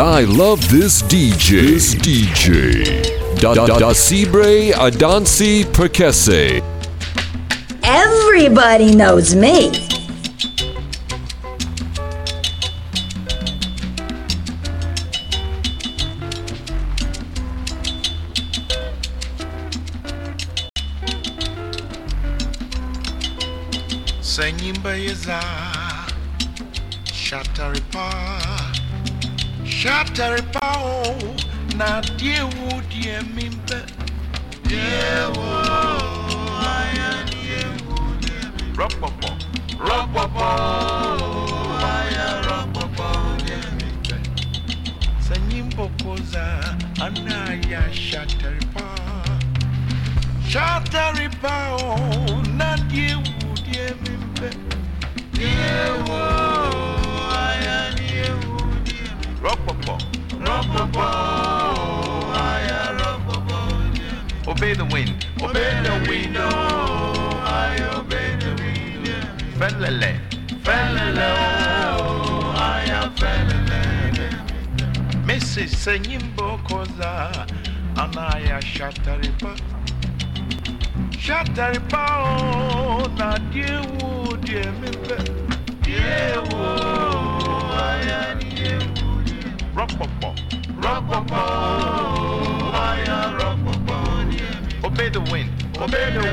I love this DJ. This DJ. Da da da Sibre Adansi Perkese. Everybody knows me. Senyimba yeza Shataripa Shataripa o Na diewu die mimbe Diewu Aya diewu die mimbe Ropopo Ropopo Aya ropopo die mimbe Senyimbo koza Anaya Shataripa Shataripa o Na diewu die mimbe Diewu Aya Felele Felele oh I am felele Mrs. Senyimbo koza Anaya Shataripa. Shataripa o na diewu die mimbe Diewu aya diewu die Ropopo Ropopo oh, aya ropopo die mimbe Obey the wind The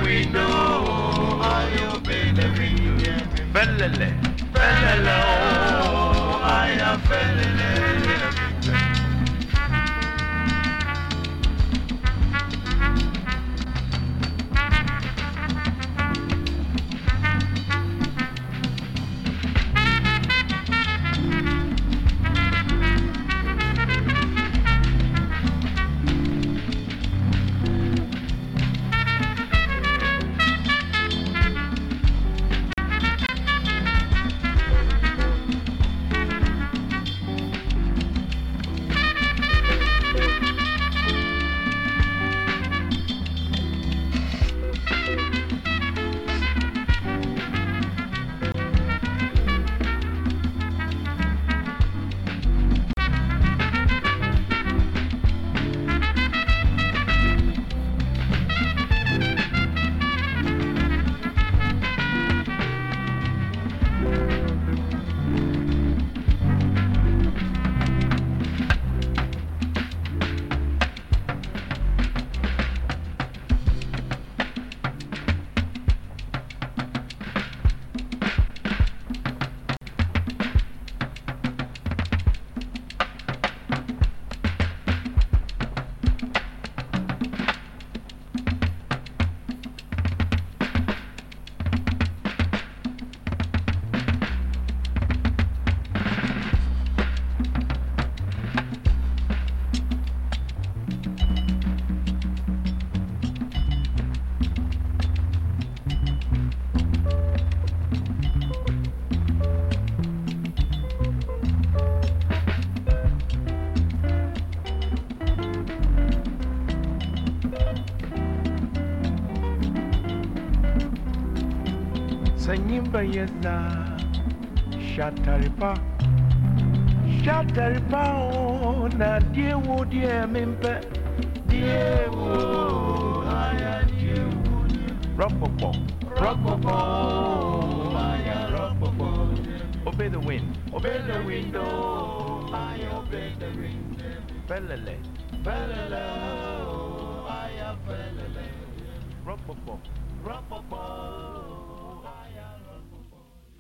wind oh I wind Felele Felele oh, oh, oh aya felele Sanyimba yeza Shataripa Shataripa o na diewu die mimpe Diewu aya diewu Ropopo Ropopo aya ropopo Obey the wind. Obey the wind oh I obey the wind. Felele. Oh aya felele. Ropopo Ropopo